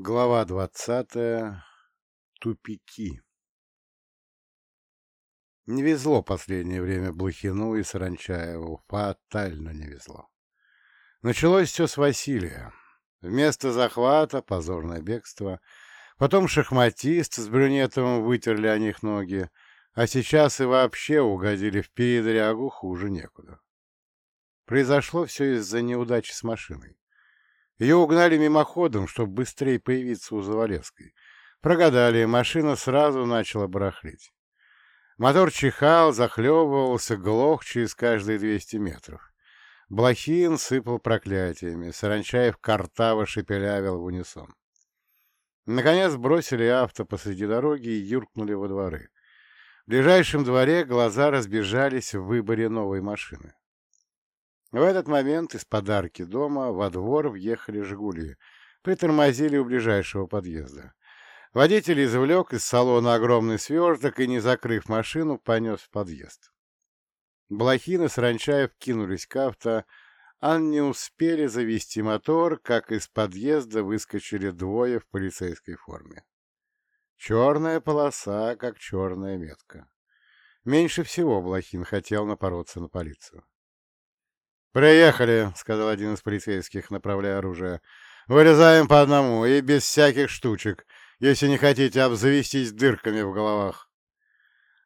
Глава двадцатая. Тупики. Не везло последнее время Блохину и Саранчаеву. Фатально не везло. Началось все с Василия. Вместо захвата позорное бегство. Потом шахматист с брюнетом вытерли о них ноги. А сейчас и вообще угодили в передрягу хуже некуда. Произошло все из-за неудачи с машиной. Ее угнали мимоходом, чтобы быстрее появиться у Завалевской. Прогадали, машина сразу начала барахлить. Мотор чихал, захлебывался, глох через каждые 200 метров. Блохин сыпал проклятиями, Саранчаев картаво шепелявил в унисон. Наконец бросили авто посреди дороги и юркнули во дворы. В ближайшем дворе глаза разбежались в выборе новой машины. В этот момент из подарки дома во двор въехали «Жигули», притормозили у ближайшего подъезда. Водитель извлек из салона огромный сверток и, не закрыв машину, понес в подъезд. Блохин и Саранчаев кинулись к авто, а не успели завести мотор, как из подъезда выскочили двое в полицейской форме. Черная полоса, как черная метка. Меньше всего Блохин хотел напороться на полицию. «Приехали», — сказал один из полицейских, направляя оружие. «Вырезаем по одному и без всяких штучек, если не хотите обзавестись дырками в головах».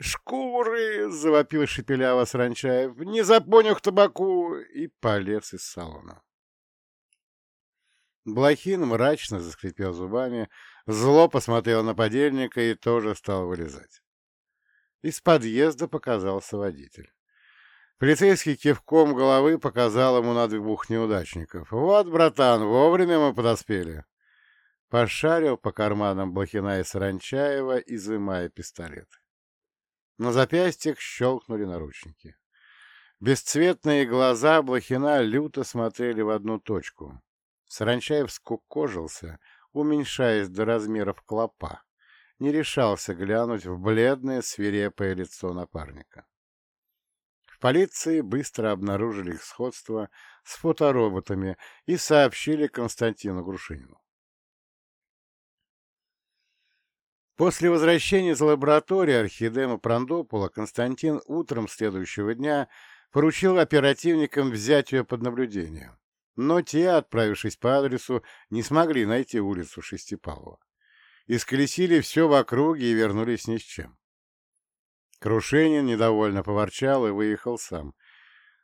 «Шкуры!» — завопил шепеляво Сранчаев. «Не запоню табаку!» и полез из салона. Блохин мрачно заскрипел зубами, зло посмотрел на подельника и тоже стал вылезать. Из подъезда показался водитель. Полицейский кивком головы показал ему на двух неудачников. «Вот, братан, вовремя мы подоспели!» Пошарил по карманам Блохина и Саранчаева, изымая пистолеты. На запястьях щелкнули наручники. Бесцветные глаза Блохина люто смотрели в одну точку. Саранчаев скукожился, уменьшаясь до размеров клопа. Не решался глянуть в бледное свирепое лицо напарника полиции быстро обнаружили их сходство с фотороботами и сообщили Константину Грушинину. После возвращения из лаборатории Архидема Прандопола Константин утром следующего дня поручил оперативникам взять ее под наблюдение, но те, отправившись по адресу, не смогли найти улицу Шестипалова. Исколесили все в округе и вернулись ни с чем. Крушенин недовольно поворчал и выехал сам.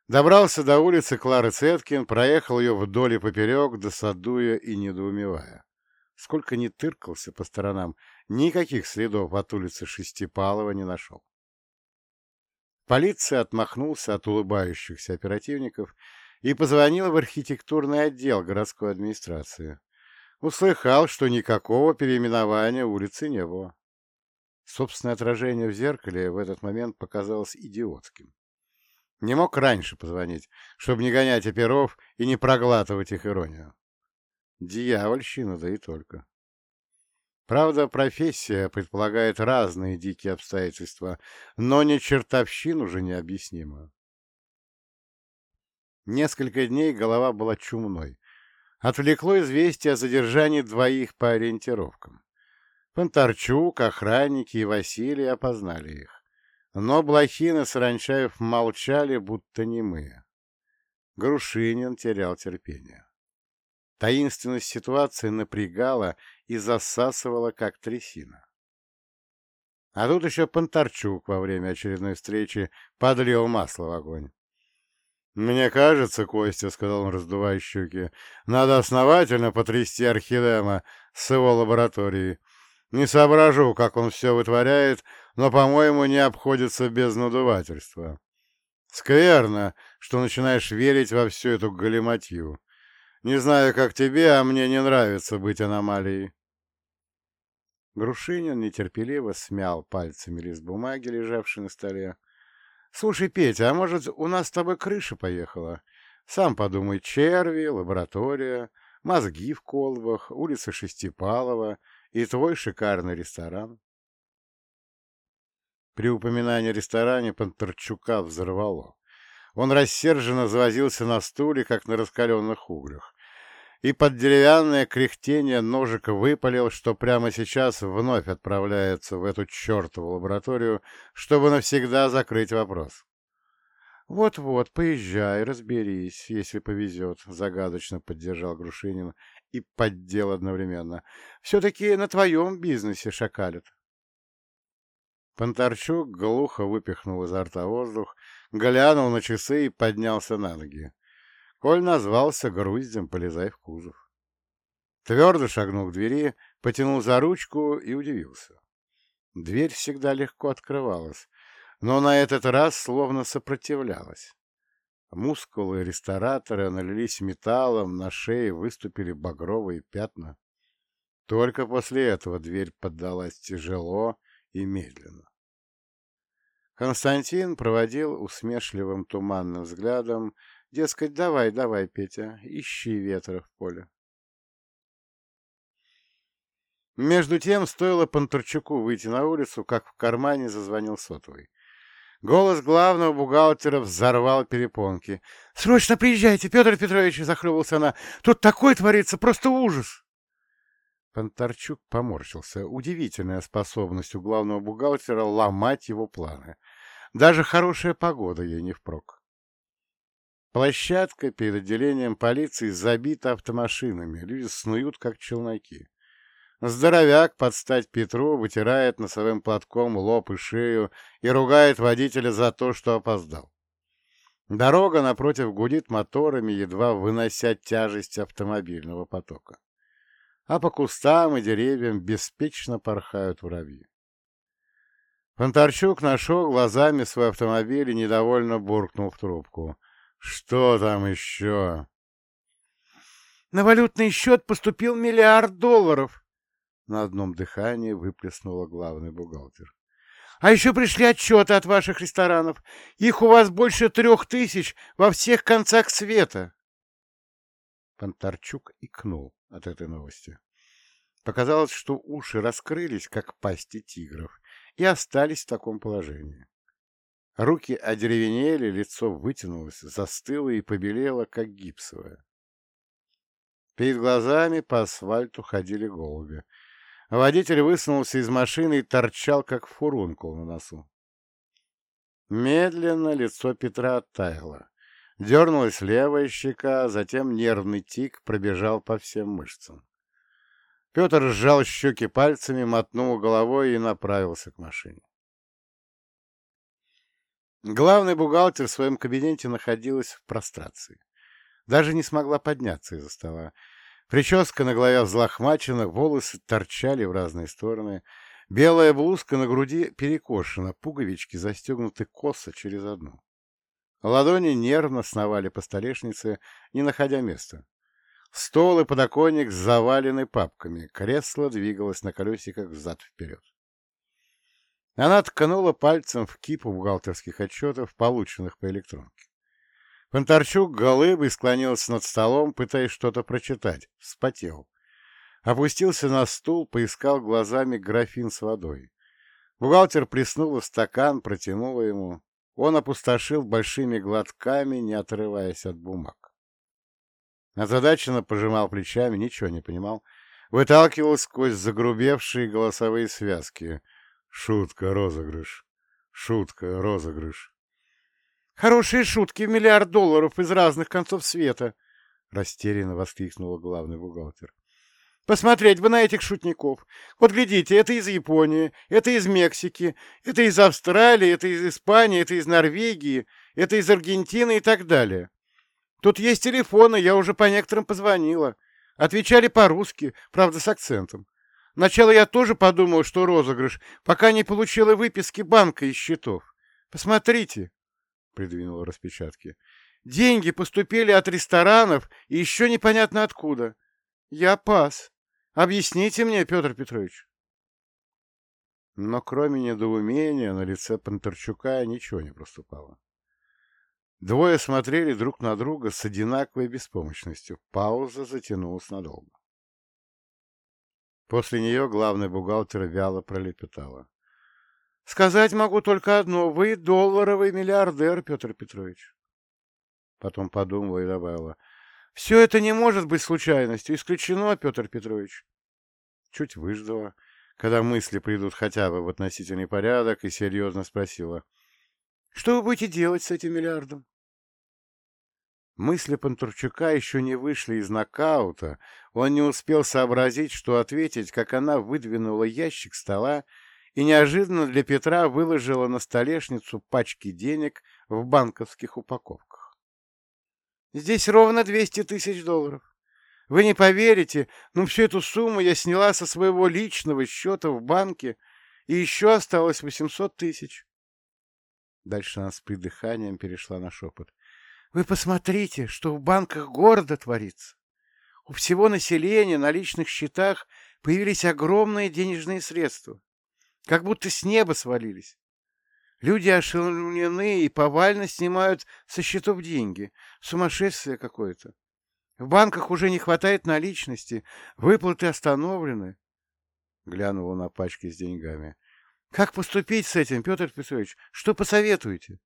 Добрался до улицы Клары Цеткин, проехал ее вдоль и поперек, досадуя и недоумевая. Сколько ни тыркался по сторонам, никаких следов от улицы Шестипалова не нашел. Полиция отмахнулся от улыбающихся оперативников и позвонил в архитектурный отдел городской администрации. Услыхал, что никакого переименования улицы не было. Собственное отражение в зеркале в этот момент показалось идиотским. Не мог раньше позвонить, чтобы не гонять оперов и не проглатывать их иронию. Дьявольщина, да и только. Правда, профессия предполагает разные дикие обстоятельства, но не чертовщин уже необъяснимо. Несколько дней голова была чумной. Отвлекло известие о задержании двоих по ориентировкам. Понтарчук, охранники и Василий опознали их. Но Блохин и Саранчаев молчали, будто немые. Грушинин терял терпение. Таинственность ситуации напрягала и засасывала, как трясина. А тут еще Понтарчук во время очередной встречи подлил масло в огонь. «Мне кажется, Костя, — сказал он, раздувая щеки, — надо основательно потрясти Архидема с его лабораторией. Не соображу, как он все вытворяет, но, по-моему, не обходится без надувательства. Скверно, что начинаешь верить во всю эту галиматью. Не знаю, как тебе, а мне не нравится быть аномалией. Грушинин нетерпеливо смял пальцами лист бумаги, лежавший на столе. — Слушай, Петя, а может, у нас с тобой крыша поехала? Сам подумай, черви, лаборатория, мозги в колбах, улица Шестипалова — и твой шикарный ресторан. При упоминании о ресторане взорвало. Он рассерженно завозился на стуле, как на раскаленных углях. и под деревянное кряхтение ножика выпалил, что прямо сейчас вновь отправляется в эту чертову лабораторию, чтобы навсегда закрыть вопрос. «Вот-вот, поезжай, разберись, если повезет», — загадочно поддержал Грушинин и поддел одновременно. «Все-таки на твоем бизнесе шакалят». Понтарчук глухо выпихнул изо рта воздух, глянул на часы и поднялся на ноги. Коль назвался груздем, полезай в кузов. Твердо шагнул к двери, потянул за ручку и удивился. Дверь всегда легко открывалась, но на этот раз словно сопротивлялась. Мускулы ресторатора налились металлом, на шее выступили багровые пятна. Только после этого дверь поддалась тяжело и медленно. Константин проводил усмешливым туманным взглядом Дескать, давай, давай, Петя, ищи ветра в поле. Между тем, стоило Панторчуку выйти на улицу, как в кармане зазвонил сотовый. Голос главного бухгалтера взорвал перепонки. — Срочно приезжайте, Петр Петрович! — захлебывался она. — Тут такое творится, просто ужас! Понтарчук поморщился. Удивительная способность у главного бухгалтера ломать его планы. Даже хорошая погода ей не впрок. Площадка перед отделением полиции забита автомашинами, люди снуют, как челноки. Здоровяк под стать Петру вытирает носовым платком лоб и шею и ругает водителя за то, что опоздал. Дорога напротив гудит моторами, едва вынося тяжесть автомобильного потока. А по кустам и деревьям беспечно порхают воробьи. Фонтарчук нашел глазами свой автомобиль и недовольно буркнул в трубку — что там еще? На валютный счет поступил миллиард долларов. На одном дыхании выплеснула главный бухгалтер. А еще пришли отчеты от ваших ресторанов. Их у вас больше трех тысяч во всех концах света. Понтарчук икнул от этой новости. Показалось, что уши раскрылись, как пасти тигров, и остались в таком положении. Руки одеревенели, лицо вытянулось, застыло и побелело, как гипсовое. Перед глазами по асфальту ходили голуби. Водитель высунулся из машины и торчал, как фурункул на носу. Медленно лицо Петра оттаяло. Дернулась левая щека, затем нервный тик пробежал по всем мышцам. Петр сжал щеки пальцами, мотнул головой и направился к машине. Главный бухгалтер в своем кабинете находилась в прострации. Даже не смогла подняться из-за стола. Прическа на голове взлохмачена, волосы торчали в разные стороны. Белая блузка на груди перекошена, пуговички застегнуты косо через одну. Ладони нервно сновали по столешнице, не находя места. Стол и подоконник завалены папками, кресло двигалось на колесиках взад-вперед. Она ткнула пальцем в кипу бухгалтерских отчетов, полученных по электронке. Понтарчук голыбый склонился над столом, пытаясь что-то прочитать. Вспотел. Опустился на стул, поискал глазами графин с водой. Бухгалтер плеснула в стакан, протянула ему. Он опустошил большими глотками, не отрываясь от бумаг. Озадаченно пожимал плечами, ничего не понимал. Выталкивал сквозь загрубевшие голосовые связки — Шутка, розыгрыш. Шутка, розыгрыш. Хорошие шутки в миллиард долларов из разных концов света, растерянно воскликнула главный бухгалтер. Посмотреть бы на этих шутников. Вот глядите, это из Японии, это из Мексики, это из Австралии, это из Испании, это из Норвегии, это из Аргентины и так далее. Тут есть телефоны, я уже по некоторым позвонила. Отвечали по-русски, правда, с акцентом. Сначала я тоже подумал, что розыгрыш, пока не получила выписки банка из счетов. Посмотрите, — придвинула распечатки. Деньги поступили от ресторанов и еще непонятно откуда. Я пас. Объясните мне, Петр Петрович. Но кроме недоумения на лице Пантерчука ничего не проступало. Двое смотрели друг на друга с одинаковой беспомощностью. Пауза затянулась надолго. После нее главный бухгалтер вяло пролепетала. — Сказать могу только одно. Вы долларовый миллиардер, Петр Петрович. Потом подумала и добавила. — Все это не может быть случайностью. Исключено, Петр Петрович. Чуть выждала, когда мысли придут хотя бы в относительный порядок, и серьезно спросила. Что вы будете делать с этим миллиардом? Мысли Пантурчука еще не вышли из нокаута. Он не успел сообразить, что ответить, как она выдвинула ящик стола и неожиданно для Петра выложила на столешницу пачки денег в банковских упаковках. «Здесь ровно 200 тысяч долларов. Вы не поверите, но всю эту сумму я сняла со своего личного счета в банке, и еще осталось 800 тысяч». Дальше она с придыханием перешла на шепот. «Вы посмотрите, что в банках города творится. У всего населения на личных счетах появились огромные денежные средства. Как будто с неба свалились. Люди ошеломлены и повально снимают со счетов деньги. Сумасшествие какое-то. В банках уже не хватает наличности, выплаты остановлены. Глянула на пачки с деньгами. Как поступить с этим, Петр Петрович? Что посоветуете?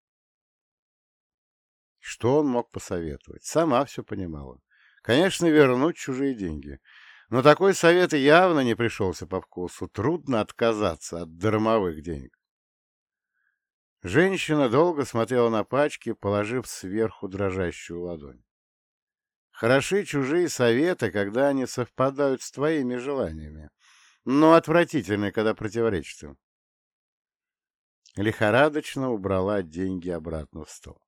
Что он мог посоветовать? Сама все понимала. Конечно, вернуть чужие деньги. Но такой совет явно не пришелся по вкусу. Трудно отказаться от дармовых денег. Женщина долго смотрела на пачки, положив сверху дрожащую ладонь. Хороши чужие советы, когда они совпадают с твоими желаниями, но отвратительны, когда противоречат им. Лихорадочно убрала деньги обратно в стол.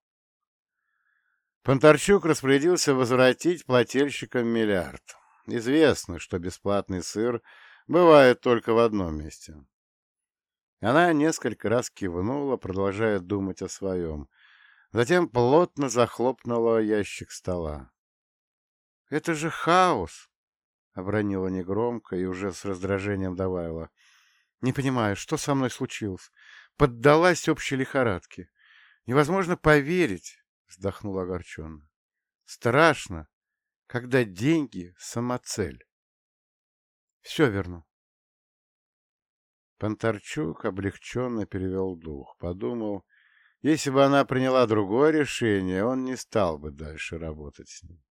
Понтарчук распорядился возвратить плательщикам миллиард. Известно, что бесплатный сыр бывает только в одном месте. Она несколько раз кивнула, продолжая думать о своем. Затем плотно захлопнула ящик стола. — Это же хаос! — обронила негромко и уже с раздражением добавила. — Не понимаю, что со мной случилось? Поддалась общей лихорадке. Невозможно поверить, — вздохнула огорченно. — Страшно, когда деньги — самоцель. Все верну. Понтарчук облегченно перевел дух, подумал, если бы она приняла другое решение, он не стал бы дальше работать с ним.